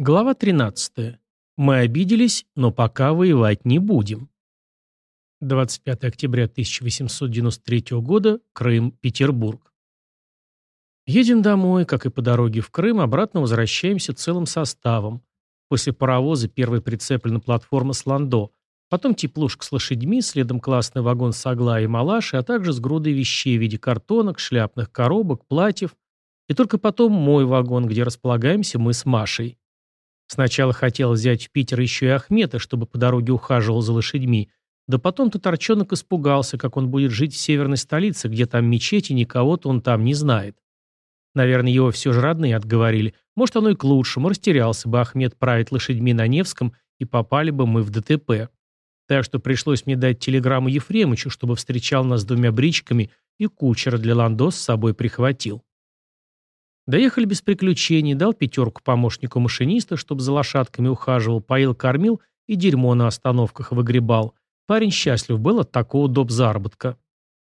Глава 13. Мы обиделись, но пока воевать не будем. 25 октября 1893 года. Крым, Петербург. Едем домой, как и по дороге в Крым, обратно возвращаемся целым составом. После паровоза первый прицеплена платформа с ландо, потом теплушка с лошадьми, следом классный вагон с Аглаей и Малаши, а также с грудой вещей в виде картонок, шляпных коробок, платьев, и только потом мой вагон, где располагаемся мы с Машей. Сначала хотел взять в Питер еще и Ахмета, чтобы по дороге ухаживал за лошадьми, да потом торчонок испугался, как он будет жить в северной столице, где там мечети, никого-то он там не знает. Наверное, его все же родные отговорили. Может, оно и к лучшему. Растерялся бы Ахмед править лошадьми на Невском, и попали бы мы в ДТП. Так что пришлось мне дать телеграмму Ефремычу, чтобы встречал нас с двумя бричками и кучера для ландо с собой прихватил. Доехали без приключений, дал пятерку помощнику машиниста, чтобы за лошадками ухаживал, поил, кормил и дерьмо на остановках выгребал. Парень счастлив был от такого доп. заработка.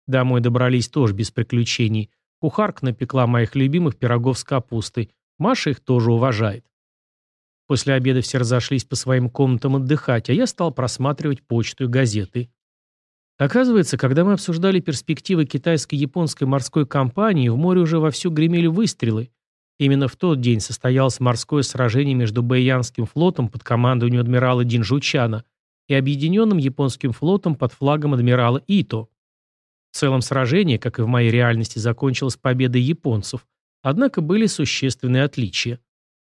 Домой добрались тоже без приключений. Кухарка напекла моих любимых пирогов с капустой. Маша их тоже уважает. После обеда все разошлись по своим комнатам отдыхать, а я стал просматривать почту и газеты. Оказывается, когда мы обсуждали перспективы китайско-японской морской компании, в море уже вовсю гремели выстрелы. Именно в тот день состоялось морское сражение между Бэйянским флотом под командованием адмирала Динжучана и объединенным японским флотом под флагом адмирала Ито. В целом сражение, как и в моей реальности, закончилось победой японцев, однако были существенные отличия.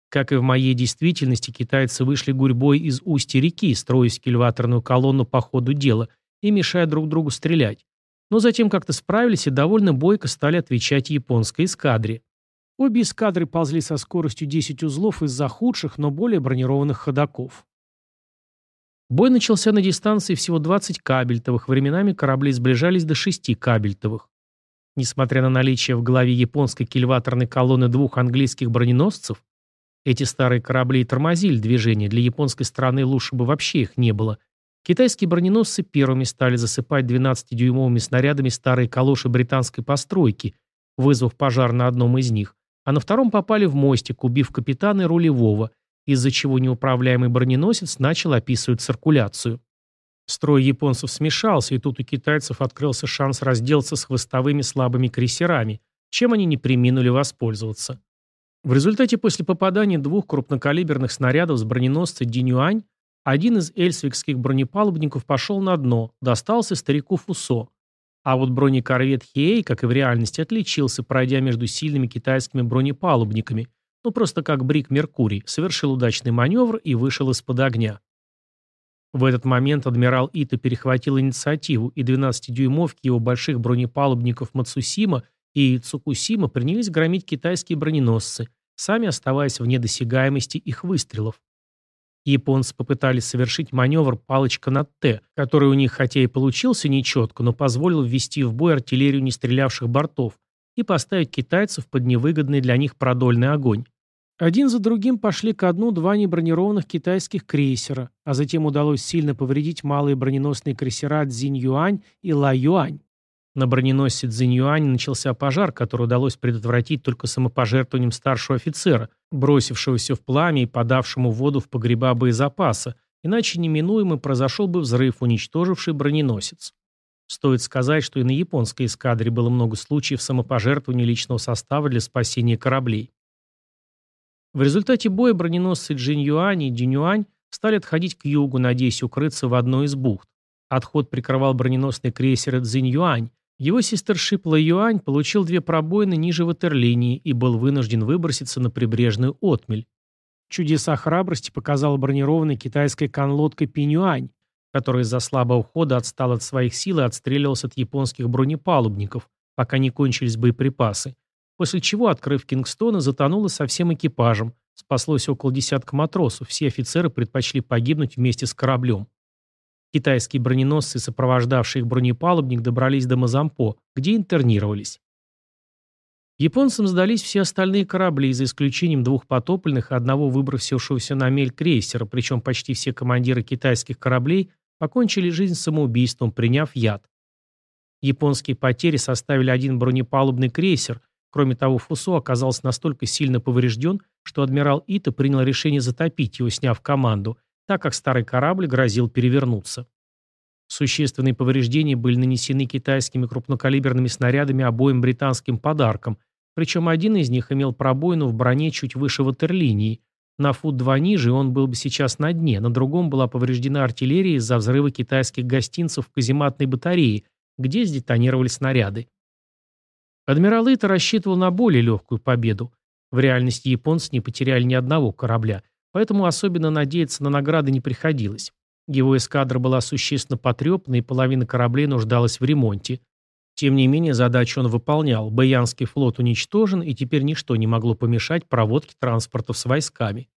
Как и в моей действительности, китайцы вышли гурьбой из устья реки, строясь кильваторную колонну по ходу дела – и мешая друг другу стрелять. Но затем как-то справились и довольно бойко стали отвечать японской эскадре. Обе эскадры ползли со скоростью 10 узлов из-за худших, но более бронированных ходаков. Бой начался на дистанции всего 20 кабельтовых, временами корабли сближались до 6 кабельтовых. Несмотря на наличие в голове японской кильваторной колонны двух английских броненосцев, эти старые корабли тормозили движение, для японской стороны лучше бы вообще их не было – Китайские броненосцы первыми стали засыпать 12-дюймовыми снарядами старые калоши британской постройки, вызвав пожар на одном из них, а на втором попали в мостик, убив капитана и рулевого, из-за чего неуправляемый броненосец начал описывать циркуляцию. Строй японцев смешался, и тут у китайцев открылся шанс разделаться с хвостовыми слабыми крейсерами, чем они не приминули воспользоваться. В результате после попадания двух крупнокалиберных снарядов с броненосца Динюань один из эльсвикских бронепалубников пошел на дно, достался старику Фусо. А вот бронекорвет Хей, как и в реальности, отличился, пройдя между сильными китайскими бронепалубниками, ну просто как Брик Меркурий, совершил удачный маневр и вышел из-под огня. В этот момент адмирал Ита перехватил инициативу, и 12-дюймовки его больших бронепалубников Мацусима и Цукусима принялись громить китайские броненосцы, сами оставаясь вне досягаемости их выстрелов. Японцы попытались совершить маневр «палочка на Т», который у них хотя и получился нечетко, но позволил ввести в бой артиллерию нестрелявших бортов и поставить китайцев под невыгодный для них продольный огонь. Один за другим пошли ко дну два небронированных китайских крейсера, а затем удалось сильно повредить малые броненосные крейсера Цзинь-Юань и Ла-Юань. На броненосце Цзиньюань начался пожар, который удалось предотвратить только самопожертвованием старшего офицера, бросившегося в пламя и подавшему воду в погреба боезапаса, иначе неминуемо произошел бы взрыв, уничтоживший броненосец. Стоит сказать, что и на японской эскадре было много случаев самопожертвования личного состава для спасения кораблей. В результате боя броненосцы Джинь-Юань и Динь-Юань стали отходить к югу, надеясь укрыться в одной из бухт. Отход прикрывал броненосный крейсер Цзинь-Юань, его сестершип Юань получил две пробоины ниже ватерлинии и был вынужден выброситься на прибрежную отмель. Чудеса храбрости показала бронированная китайская конлодка Пинюань, которая из-за слабого хода отстал от своих сил и отстреливался от японских бронепалубников, пока не кончились боеприпасы, после чего, открыв Кингстона, затонула со всем экипажем, спаслось около десятка матросов, все офицеры предпочли погибнуть вместе с кораблем. Китайские броненосцы, сопровождавшие их бронепалубник, добрались до Мазампо, где интернировались. Японцам сдались все остальные корабли, за исключением двух потопленных и одного выбросившегося на мель крейсера, причем почти все командиры китайских кораблей покончили жизнь самоубийством, приняв яд. Японские потери составили один бронепалубный крейсер Кроме того, Фусо оказался настолько сильно поврежден, что адмирал Ита принял решение затопить его, сняв команду, так как старый корабль грозил перевернуться. Существенные повреждения были нанесены китайскими крупнокалиберными снарядами обоим британским подаркам, причем один из них имел пробоину в броне чуть выше ватерлинии. На фут два ниже он был бы сейчас на дне, на другом была повреждена артиллерия из-за взрыва китайских гостинцев в казематной батарее, где сдетонировали снаряды. Адмирал Ита рассчитывал на более легкую победу. В реальности японцы не потеряли ни одного корабля, поэтому особенно надеяться на награды не приходилось. Его эскадра была существенно потрепана, и половина кораблей нуждалась в ремонте. Тем не менее, задачу он выполнял. Баянский флот уничтожен, и теперь ничто не могло помешать проводке транспортов с войсками.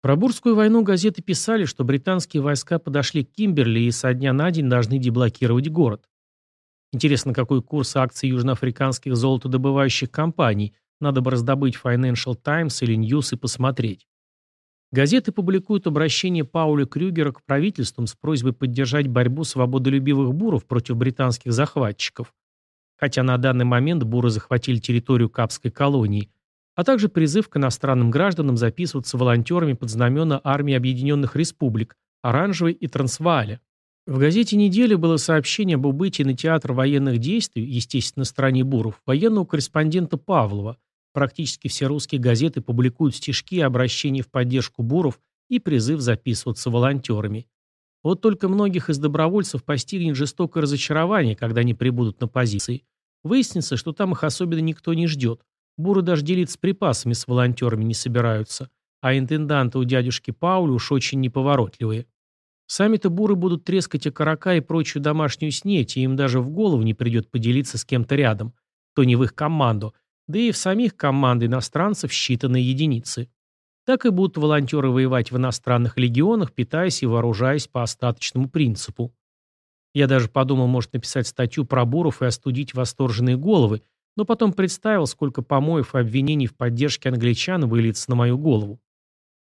Про Бурскую войну газеты писали, что британские войска подошли к Кимберли и со дня на день должны деблокировать город. Интересно, какой курс акций южноафриканских золотодобывающих компаний. Надо бы раздобыть Financial Times или News и посмотреть. Газеты публикуют обращение Пауля Крюгера к правительствам с просьбой поддержать борьбу свободолюбивых буров против британских захватчиков. Хотя на данный момент буры захватили территорию Капской колонии, а также призыв к иностранным гражданам записываться волонтерами под знамена армии Объединенных Республик, Оранжевой и Трансвааля. В газете «Неделя» было сообщение об убытии на театр военных действий, естественно, на стороне Буров, военного корреспондента Павлова. Практически все русские газеты публикуют стишки и обращения в поддержку Буров и призыв записываться волонтерами. Вот только многих из добровольцев постигнет жестокое разочарование, когда они прибудут на позиции. Выяснится, что там их особенно никто не ждет. Буры даже делиться припасами с волонтерами не собираются. А интенданты у дядюшки Пауля уж очень неповоротливые. Сами-то буры будут трескать окорока и прочую домашнюю снеть, и им даже в голову не придет поделиться с кем-то рядом, то не в их команду, да и в самих команд иностранцев считанные единицы. Так и будут волонтеры воевать в иностранных легионах, питаясь и вооружаясь по остаточному принципу. Я даже подумал, может написать статью про буров и остудить восторженные головы, но потом представил, сколько помоев и обвинений в поддержке англичан выльется на мою голову.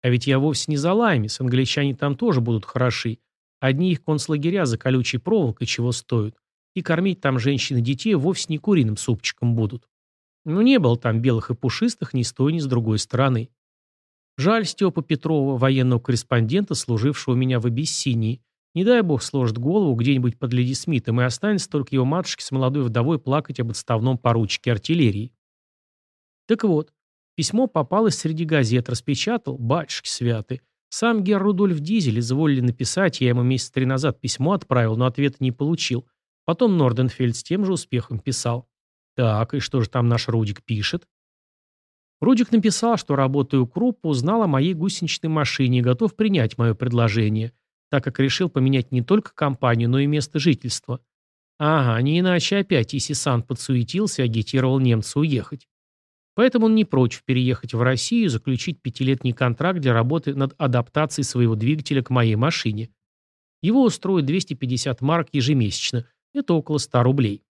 А ведь я вовсе не за Лаймис, англичане там тоже будут хороши. Одни их концлагеря за колючей проволокой чего стоят. И кормить там женщин и детей вовсе не куриным супчиком будут. Но не было там белых и пушистых ни с той, ни с другой стороны. Жаль Степа Петрова, военного корреспондента, служившего у меня в Абиссинии. Не дай бог сложит голову где-нибудь под Леди Смитом, и останется только его матушке с молодой вдовой плакать об отставном поручике артиллерии. Так вот, Письмо попалось среди газет, распечатал, батюшки святы. Сам Гер Рудольф Дизель изволили написать, я ему месяц три назад письмо отправил, но ответа не получил. Потом Норденфельд с тем же успехом писал. Так, и что же там наш Рудик пишет? Рудик написал, что, работая у Круппа, узнал о моей гусеничной машине и готов принять мое предложение, так как решил поменять не только компанию, но и место жительства. Ага, не иначе опять Исисан подсуетился и агитировал немца уехать. Поэтому он не прочь переехать в Россию и заключить пятилетний контракт для работы над адаптацией своего двигателя к моей машине. Его устроит 250 марок ежемесячно. Это около 100 рублей.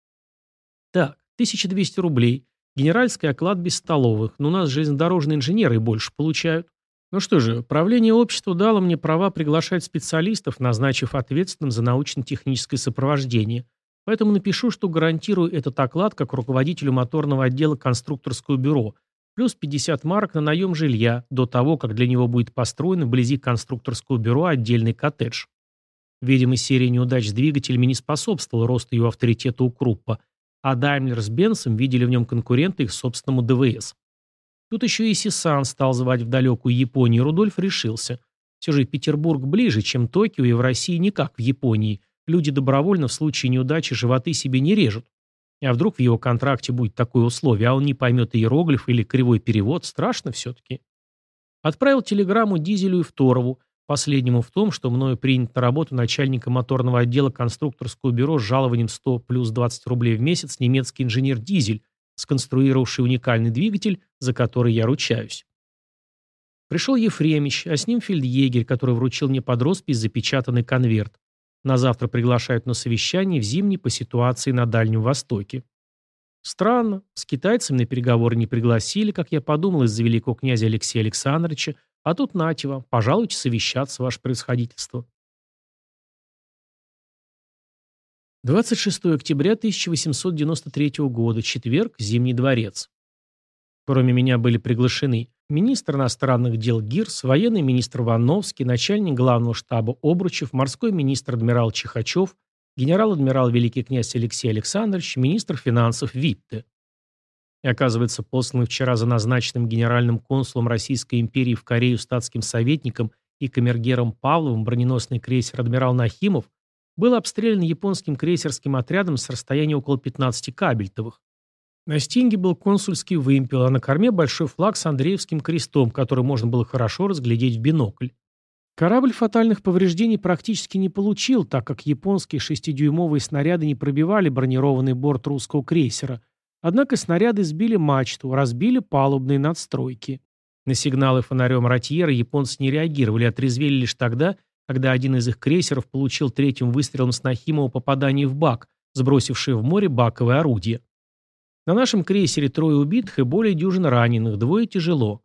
Так, 1200 рублей. Генеральский оклад без столовых. Но у нас железнодорожные инженеры больше получают. Ну что же, правление общества дало мне права приглашать специалистов, назначив ответственным за научно-техническое сопровождение. Поэтому напишу, что гарантирую этот оклад как руководителю моторного отдела конструкторского бюро, плюс 50 марок на наем жилья, до того, как для него будет построен вблизи конструкторского бюро отдельный коттедж. Видимо, серия неудач с двигателями не способствовала росту его авторитета у Круппа, а Даймлер с Бенсом видели в нем конкурента их собственному ДВС. Тут еще и Сисан стал звать в далекую Японию, Рудольф решился. Все же Петербург ближе, чем Токио, и в России не как в Японии – Люди добровольно в случае неудачи животы себе не режут. А вдруг в его контракте будет такое условие, а он не поймет иероглиф или кривой перевод, страшно все-таки. Отправил телеграмму Дизелю и Второву, последнему в том, что мною принят на работу начальника моторного отдела конструкторского бюро с жалованием 100 плюс 20 рублей в месяц немецкий инженер Дизель, сконструировавший уникальный двигатель, за который я ручаюсь. Пришел Ефремич, а с ним фельдъегерь, который вручил мне под роспись запечатанный конверт. На завтра приглашают на совещание в зимний по ситуации на Дальнем Востоке. Странно, с китайцами на переговоры не пригласили, как я подумал, из-за великого князя Алексея Александровича, а тут нате вам, пожалуйте совещаться, ваше происходительство. 26 октября 1893 года, четверг, Зимний дворец. Кроме меня были приглашены министр иностранных дел Гирс, военный министр Ванновский, начальник главного штаба Обручев, морской министр адмирал Чихачев, генерал-адмирал великий князь Алексей Александрович, министр финансов Витте. И оказывается, посланный вчера за назначенным генеральным консулом Российской империи в Корею статским советником и камергером Павловым броненосный крейсер «Адмирал Нахимов» был обстрелян японским крейсерским отрядом с расстояния около 15 кабельтовых. На стенге был консульский вымпел, а на корме большой флаг с Андреевским крестом, который можно было хорошо разглядеть в бинокль. Корабль фатальных повреждений практически не получил, так как японские шестидюймовые снаряды не пробивали бронированный борт русского крейсера. Однако снаряды сбили мачту, разбили палубные надстройки. На сигналы фонарем Ротьера японцы не реагировали, отрезвели лишь тогда, когда один из их крейсеров получил третьим выстрелом с Нахимова попадание в бак, сбросивший в море баковое орудие. На нашем крейсере трое убитых и более дюжин раненых, двое тяжело.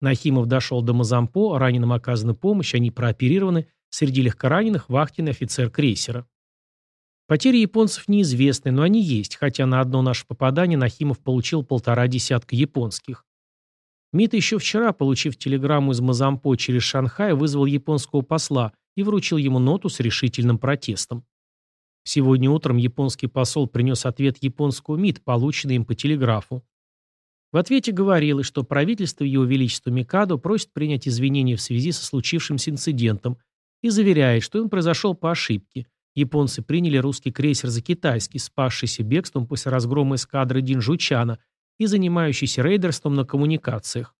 Нахимов дошел до Мазампо, раненым оказана помощь, они прооперированы, среди легкораненых вахтенный офицер крейсера. Потери японцев неизвестны, но они есть, хотя на одно наше попадание Нахимов получил полтора десятка японских. МИД еще вчера, получив телеграмму из Мазампо через Шанхай, вызвал японского посла и вручил ему ноту с решительным протестом. Сегодня утром японский посол принес ответ японского МИД, полученный им по телеграфу. В ответе говорилось, что правительство Его Величества Микадо просит принять извинения в связи со случившимся инцидентом и заверяет, что он произошел по ошибке. Японцы приняли русский крейсер за китайский, спасшийся бегством после разгрома эскадры Динжучана и занимающийся рейдерством на коммуникациях.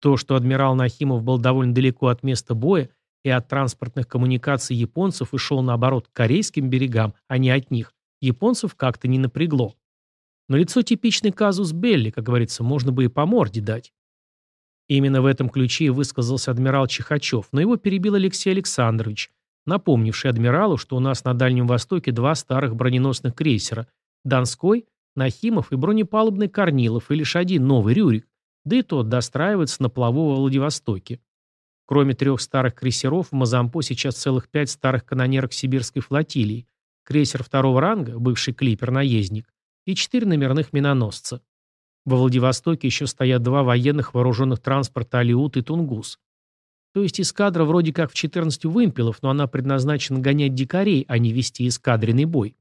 То, что адмирал Нахимов был довольно далеко от места боя и от транспортных коммуникаций японцев и шел наоборот к корейским берегам, а не от них, японцев как-то не напрягло. Но лицо типичный казус Белли, как говорится, можно бы и по морде дать. Именно в этом ключе и высказался адмирал Чихачев, но его перебил Алексей Александрович, напомнивший адмиралу, что у нас на Дальнем Востоке два старых броненосных крейсера – Донской, Нахимов и бронепалубный Корнилов, и лишь один новый Рюрик, да и тот достраивается на плаву во Владивостоке. Кроме трех старых крейсеров, в Мазампо сейчас целых пять старых канонерок сибирской флотилии, крейсер второго ранга, бывший клипер-наездник, и четыре номерных миноносца. Во Владивостоке еще стоят два военных вооруженных транспорта «Алиут» и «Тунгус». То есть эскадра вроде как в 14 вымпелов, но она предназначена гонять дикарей, а не вести эскадренный бой.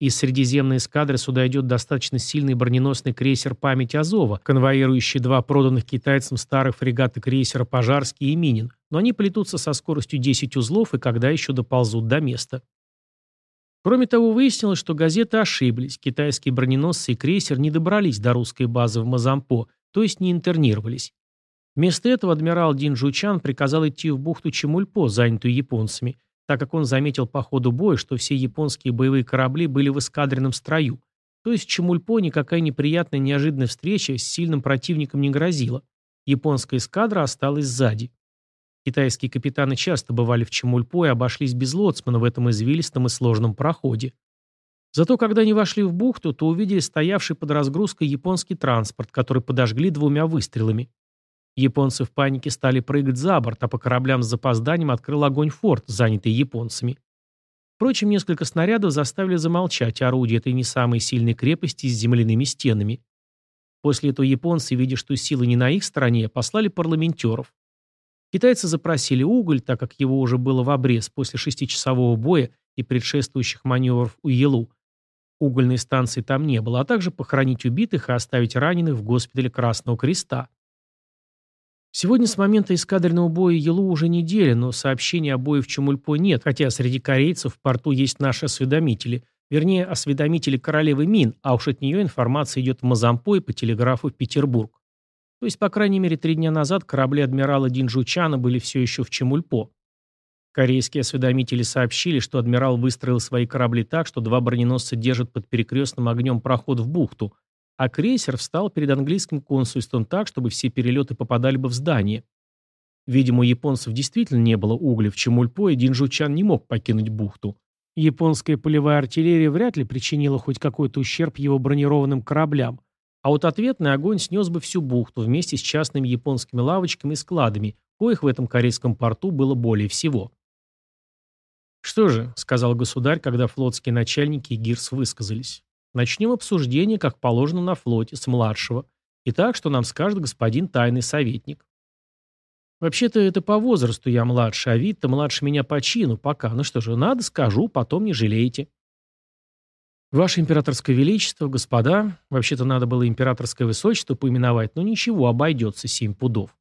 Из Средиземной эскадры сюда идет достаточно сильный броненосный крейсер «Память Азова», конвоирующий два проданных китайцам старых фрегата крейсера «Пожарский» и «Минин», но они плетутся со скоростью 10 узлов и когда еще доползут до места. Кроме того, выяснилось, что газеты ошиблись, китайские броненосцы и крейсер не добрались до русской базы в Мазампо, то есть не интернировались. Вместо этого адмирал Дин Жучан приказал идти в бухту Чемульпо, занятую японцами, так как он заметил по ходу боя, что все японские боевые корабли были в эскадренном строю, то есть Чемульпо никакая неприятная неожиданная встреча с сильным противником не грозила. Японская эскадра осталась сзади. Китайские капитаны часто бывали в Чемульпо и обошлись без лоцмана в этом извилистом и сложном проходе. Зато когда они вошли в бухту, то увидели стоявший под разгрузкой японский транспорт, который подожгли двумя выстрелами. Японцы в панике стали прыгать за борт, а по кораблям с запозданием открыл огонь форт, занятый японцами. Впрочем, несколько снарядов заставили замолчать орудия этой не самой сильной крепости с земляными стенами. После этого японцы, видя, что силы не на их стороне, послали парламентеров. Китайцы запросили уголь, так как его уже было в обрез после шестичасового боя и предшествующих маневров у Елу. Угольной станции там не было, а также похоронить убитых и оставить раненых в госпитале Красного Креста. Сегодня с момента эскадренного боя Елу уже неделя, но сообщений о бое в Чумульпо нет, хотя среди корейцев в порту есть наши осведомители, вернее, осведомители королевы Мин, а уж от нее информация идет в Мазампо и по телеграфу в Петербург. То есть, по крайней мере, три дня назад корабли адмирала Динджучана были все еще в Чемульпо. Корейские осведомители сообщили, что адмирал выстроил свои корабли так, что два броненосца держат под перекрестным огнем проход в бухту, а крейсер встал перед английским консульством так, чтобы все перелеты попадали бы в здание. Видимо, у японцев действительно не было угля в Чемульпо, и Динджучан не мог покинуть бухту. Японская полевая артиллерия вряд ли причинила хоть какой-то ущерб его бронированным кораблям, а вот ответный огонь снес бы всю бухту вместе с частными японскими лавочками и складами, коих в этом корейском порту было более всего. «Что же», — сказал государь, когда флотские начальники и ГИРС высказались, «начнем обсуждение, как положено на флоте, с младшего. И так, что нам скажет господин тайный советник». «Вообще-то это по возрасту я младше, а вид-то младше меня по чину пока. Ну что же, надо, скажу, потом не жалеете». «Ваше императорское величество, господа, вообще-то надо было императорское высочество поименовать, но ничего, обойдется семь пудов.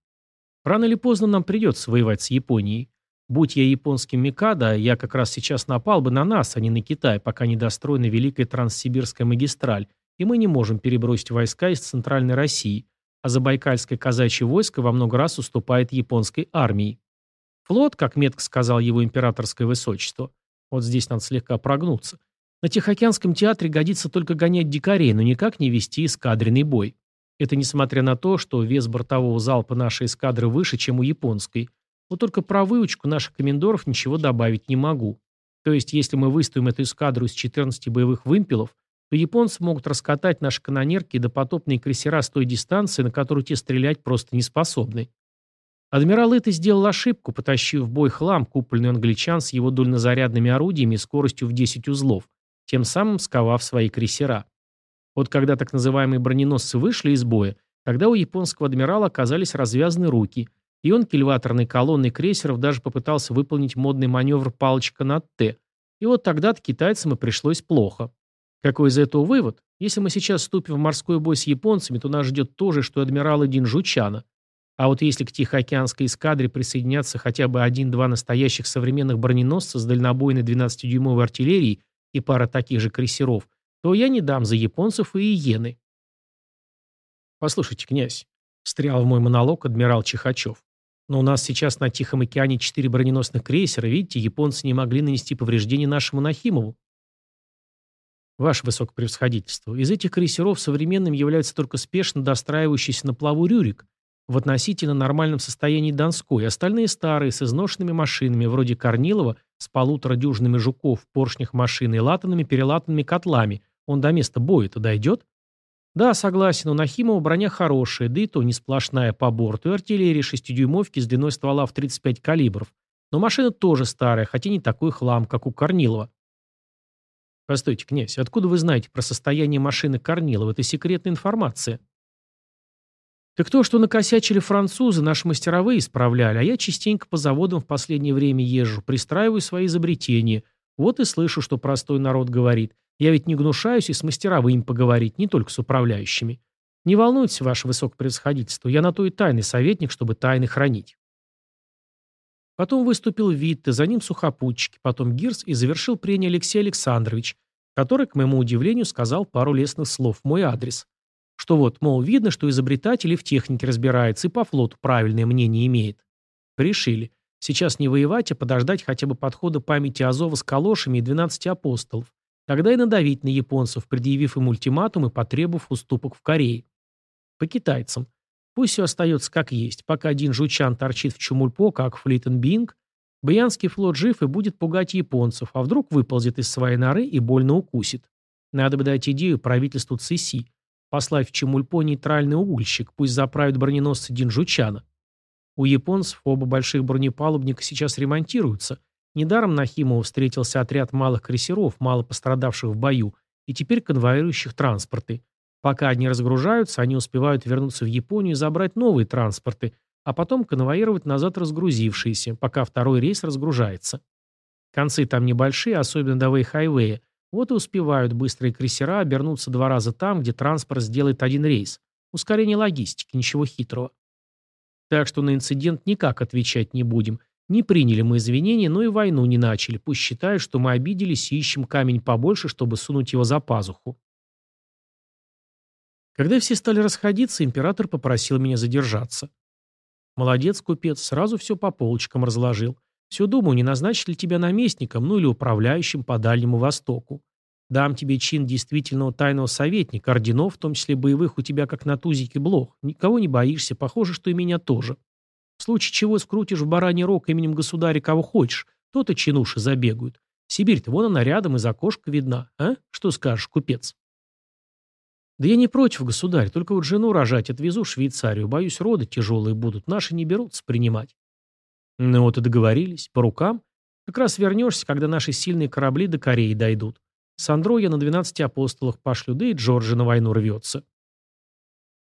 Рано или поздно нам придется воевать с Японией. Будь я японским Микадо, я как раз сейчас напал бы на нас, а не на Китай, пока не достроена Великая Транссибирская магистраль, и мы не можем перебросить войска из Центральной России, а Забайкальское казачье войско во много раз уступает японской армии. Флот, как метко сказал его императорское высочество, вот здесь надо слегка прогнуться, на Тихоокеанском театре годится только гонять дикарей, но никак не вести эскадренный бой. Это несмотря на то, что вес бортового залпа нашей эскадры выше, чем у японской. Вот только про выучку наших комендоров ничего добавить не могу. То есть, если мы выставим эту эскадру из 14 боевых вымпелов, то японцы могут раскатать наши канонерки и допотопные крейсера с той дистанции, на которую те стрелять просто не способны. Адмирал это сделал ошибку, потащив в бой хлам, купольный англичан с его дульнозарядными орудиями и скоростью в 10 узлов, тем самым сковав свои крейсера. Вот когда так называемые броненосцы вышли из боя, тогда у японского адмирала оказались развязаны руки, и он кильваторной колонной крейсеров даже попытался выполнить модный маневр палочка над «Т». И вот тогда-то китайцам и пришлось плохо. Какой из этого вывод? Если мы сейчас вступим в морской бой с японцами, то нас ждет то же, что адмирала Динжучана. А вот если к Тихоокеанской эскадре присоединятся хотя бы один-два настоящих современных броненосца с дальнобойной 12-дюймовой артиллерией и пара таких же крейсеров, то я не дам за японцев и иены. Послушайте, князь, встрял в мой монолог адмирал Чихачев. Но у нас сейчас на Тихом океане четыре броненосных крейсера, видите, японцы не могли нанести повреждения нашему Нахимову. Ваше высокопревосходительство, из этих крейсеров современным является только спешно достраивающийся на плаву Рюрик, в относительно нормальном состоянии Донской, остальные старые, с изношенными машинами, вроде Корнилова, с полутора дюжинами жуков поршнях машины и латанными перелатанными котлами. Он до места боя-то дойдет? Да, согласен, у Нахимова броня хорошая, да и то не сплошная по борту, и артиллерия шестидюймовки с длиной ствола в 35 калибров. Но машина тоже старая, хотя не такой хлам, как у Корнилова. Постойте, князь, откуда вы знаете про состояние машины Корнилова? Это секретная информация. Так то, что накосячили французы, наши мастеровые исправляли, а я частенько по заводам в последнее время езжу, пристраиваю свои изобретения. Вот и слышу, что простой народ говорит. Я ведь не гнушаюсь и с мастеровыми поговорить, не только с управляющими. Не волнуйтесь, ваше высокопревосходительство, я на то и тайный советник, чтобы тайны хранить. Потом выступил Витте, за ним сухопутчики, потом Гирс и завершил прение Алексей Александрович, который, к моему удивлению, сказал пару лестных слов в мой адрес. Что вот, мол, видно, что изобретатель и в технике разбирается, и по флоту правильное мнение имеет. Решили. Сейчас не воевать, а подождать хотя бы подхода памяти Азова с калошами и 12 апостолов. Тогда и надавить на японцев, предъявив им ультиматум и потребовав уступок в Корее. По китайцам. Пусть все остается как есть. Пока один жучан торчит в Чумульпо, как Флитен Бинг, Баянский флот жив и будет пугать японцев, а вдруг выползет из своей норы и больно укусит. Надо бы дать идею правительству Цисси. Послать в Чемульпо нейтральный угольщик, пусть заправят броненосцы Динжучана. У японцев оба больших бронепалубника сейчас ремонтируются. Недаром Нахимову встретился отряд малых крейсеров, мало пострадавших в бою, и теперь конвоирующих транспорты. Пока одни разгружаются, они успевают вернуться в Японию и забрать новые транспорты, а потом конвоировать назад разгрузившиеся, пока второй рейс разгружается. Концы там небольшие, особенно до Вейхайвея, вот и успевают быстрые крейсера обернуться два раза там, где транспорт сделает один рейс. Ускорение логистики, ничего хитрого. Так что на инцидент никак отвечать не будем. Не приняли мы извинения, но и войну не начали. Пусть считают, что мы обиделись и ищем камень побольше, чтобы сунуть его за пазуху. Когда все стали расходиться, император попросил меня задержаться. Молодец, купец, сразу все по полочкам разложил. Все думаю, не назначить ли тебя наместником, ну или управляющим по Дальнему Востоку. Дам тебе чин действительного тайного советника, орденов, в том числе боевых, у тебя как на тузике блох. Никого не боишься, похоже, что и меня тоже. В случае чего скрутишь в бараний рог именем государя кого хочешь, то-то чинуши забегают. Сибирь-то вон она рядом, из окошка видна. А? Что скажешь, купец? Да я не против, государь, только вот жену рожать отвезу в Швейцарию. Боюсь, роды тяжелые будут, наши не берутся принимать. Ну вот и договорились. По рукам. Как раз вернешься, когда наши сильные корабли до Кореи дойдут. Сандро я на 12 апостолах пошлю, да и Джорджи на войну рвется.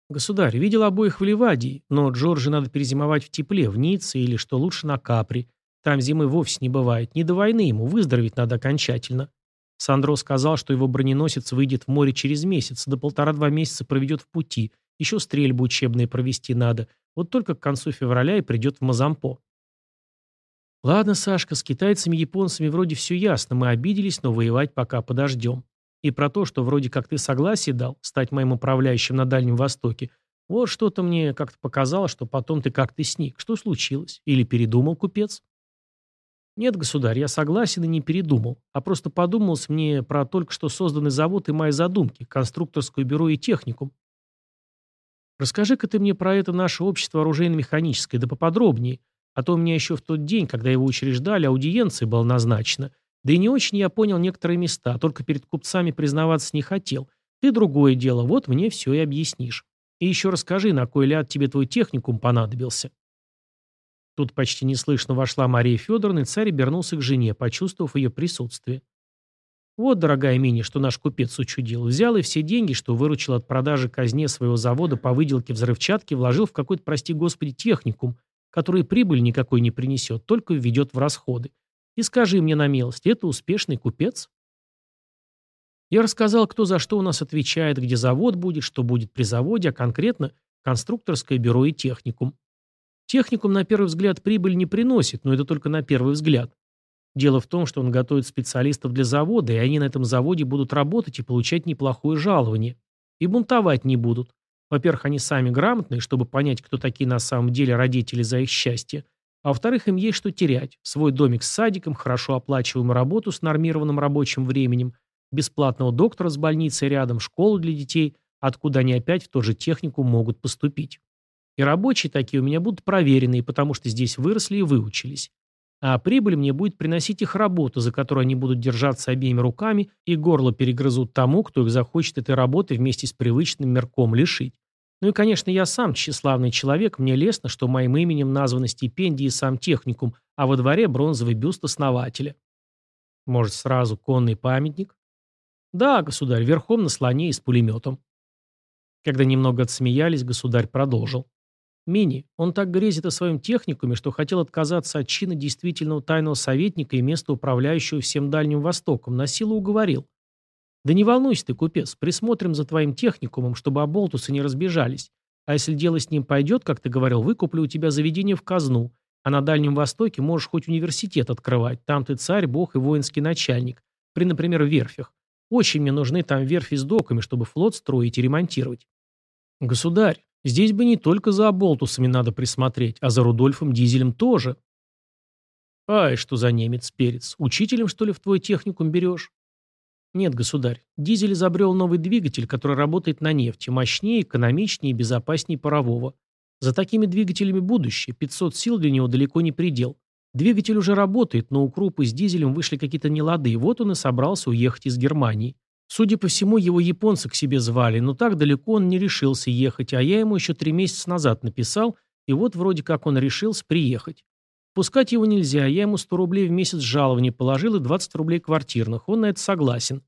Государь, видел обоих в Ливадии, но Джорджи надо перезимовать в тепле, в Ницце или, что лучше, на Капри. Там зимы вовсе не бывает. Не до войны ему, выздороветь надо окончательно. Сандро сказал, что его броненосец выйдет в море через месяц, до полтора-два месяца проведет в пути. Еще стрельбы учебные провести надо. Вот только к концу февраля и придет в Мазампо. Ладно, Сашка, с китайцами японцами вроде все ясно, мы обиделись, но воевать пока подождем. И про то, что вроде как ты согласие дал стать моим управляющим на Дальнем Востоке, вот что-то мне как-то показало, что потом ты как-то сник. Что случилось? Или передумал купец? Нет, государь, я согласен и не передумал, а просто подумалось мне про только что созданный завод и мои задумки, конструкторское бюро и техникум. Расскажи-ка ты мне про это наше общество оружейно-механическое, да поподробнее, а то у меня еще в тот день, когда его учреждали, аудиенция была назначена. Да и не очень я понял некоторые места, только перед купцами признаваться не хотел. Ты другое дело, вот мне все и объяснишь. И еще расскажи, на кой ляд тебе твой техникум понадобился. Тут почти неслышно вошла Мария Федоровна, и царь обернулся к жене, почувствовав ее присутствие. Вот, дорогая Мини, что наш купец учудил. Взял и все деньги, что выручил от продажи казне своего завода по выделке взрывчатки, вложил в какой-то, прости господи, техникум, который прибыль никакой не принесет, только введет в расходы. И скажи мне на милость, это успешный купец? Я рассказал, кто за что у нас отвечает, где завод будет, что будет при заводе, а конкретно конструкторское бюро и техникум. Техникум, на первый взгляд, прибыль не приносит, но это только на первый взгляд. Дело в том, что он готовит специалистов для завода, и они на этом заводе будут работать и получать неплохое жалование. И бунтовать не будут. Во-первых, они сами грамотные, чтобы понять, кто такие на самом деле родители за их счастье. А во-вторых, им есть что терять. Свой домик с садиком, хорошо оплачиваемую работу с нормированным рабочим временем, бесплатного доктора с больницей рядом, школу для детей, откуда они опять в ту же технику могут поступить. И рабочие такие у меня будут проверенные, потому что здесь выросли и выучились. А прибыль мне будет приносить их работу, за которую они будут держаться обеими руками и горло перегрызут тому, кто их захочет этой работы вместе с привычным мерком лишить. Ну и, конечно, я сам тщеславный человек, мне лестно, что моим именем названы стипендии сам техникум, а во дворе бронзовый бюст основателя. Может, сразу конный памятник? Да, государь, верхом на слоне и с пулеметом. Когда немного отсмеялись, государь продолжил. Мини, он так грезит о своем техникуме, что хотел отказаться от чина действительного тайного советника и места управляющего всем Дальним Востоком, на силу уговорил. Да не волнуйся ты, купец, присмотрим за твоим техникумом, чтобы оболтусы не разбежались. А если дело с ним пойдет, как ты говорил, выкуплю у тебя заведение в казну, а на Дальнем Востоке можешь хоть университет открывать, там ты царь, бог и воинский начальник, при, например, верфях. Очень мне нужны там верфи с доками, чтобы флот строить и ремонтировать. Государь, Здесь бы не только за оболтусами надо присмотреть, а за Рудольфом Дизелем тоже. Ай, что за немец-перец. Учителем, что ли, в твой техникум берешь? Нет, государь. Дизель изобрел новый двигатель, который работает на нефти, мощнее, экономичнее и безопаснее парового. За такими двигателями будущее. 500 сил для него далеко не предел. Двигатель уже работает, но у Крупы с дизелем вышли какие-то нелады, вот он и собрался уехать из Германии. Судя по всему, его японцы к себе звали, но так далеко он не решился ехать, а я ему еще три месяца назад написал, и вот вроде как он решился приехать. Пускать его нельзя, я ему 100 рублей в месяц жалования положил и 20 рублей квартирных, он на это согласен.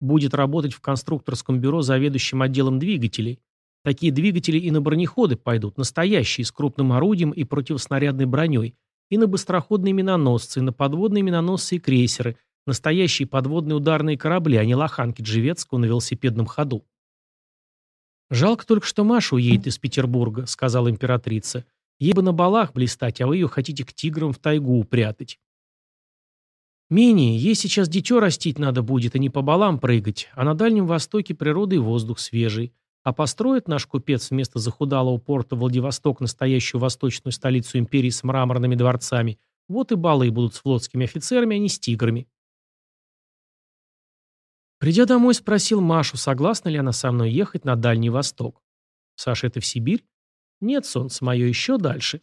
Будет работать в конструкторском бюро заведующим отделом двигателей. Такие двигатели и на бронеходы пойдут, настоящие, с крупным орудием и противоснарядной броней, и на быстроходные миноносцы, и на подводные миноносцы и крейсеры – Настоящие подводные ударные корабли, а не лоханки Джевецкого на велосипедном ходу. «Жалко только, что Маша уедет из Петербурга», — сказала императрица. «Ей бы на балах блистать, а вы ее хотите к тиграм в тайгу упрятать». «Мини, ей сейчас дитё растить надо будет, а не по балам прыгать, а на Дальнем Востоке природа и воздух свежий. А построит наш купец вместо захудалого порта Владивосток настоящую восточную столицу империи с мраморными дворцами, вот и балы будут с флотскими офицерами, а не с тиграми». Придя домой, спросил Машу, согласна ли она со мной ехать на Дальний Восток. «Саша, это в Сибирь?» «Нет, солнце мое, еще дальше».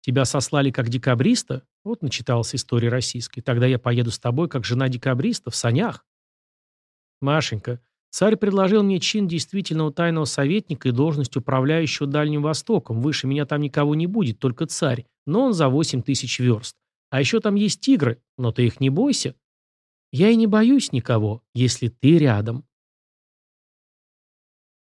«Тебя сослали как декабриста?» Вот начиталась история российской. «Тогда я поеду с тобой, как жена декабриста, в санях». «Машенька, царь предложил мне чин действительного тайного советника и должность управляющего Дальним Востоком. Выше меня там никого не будет, только царь, но он за восемь тысяч верст. А еще там есть тигры, но ты их не бойся. Я и не боюсь никого, если ты рядом.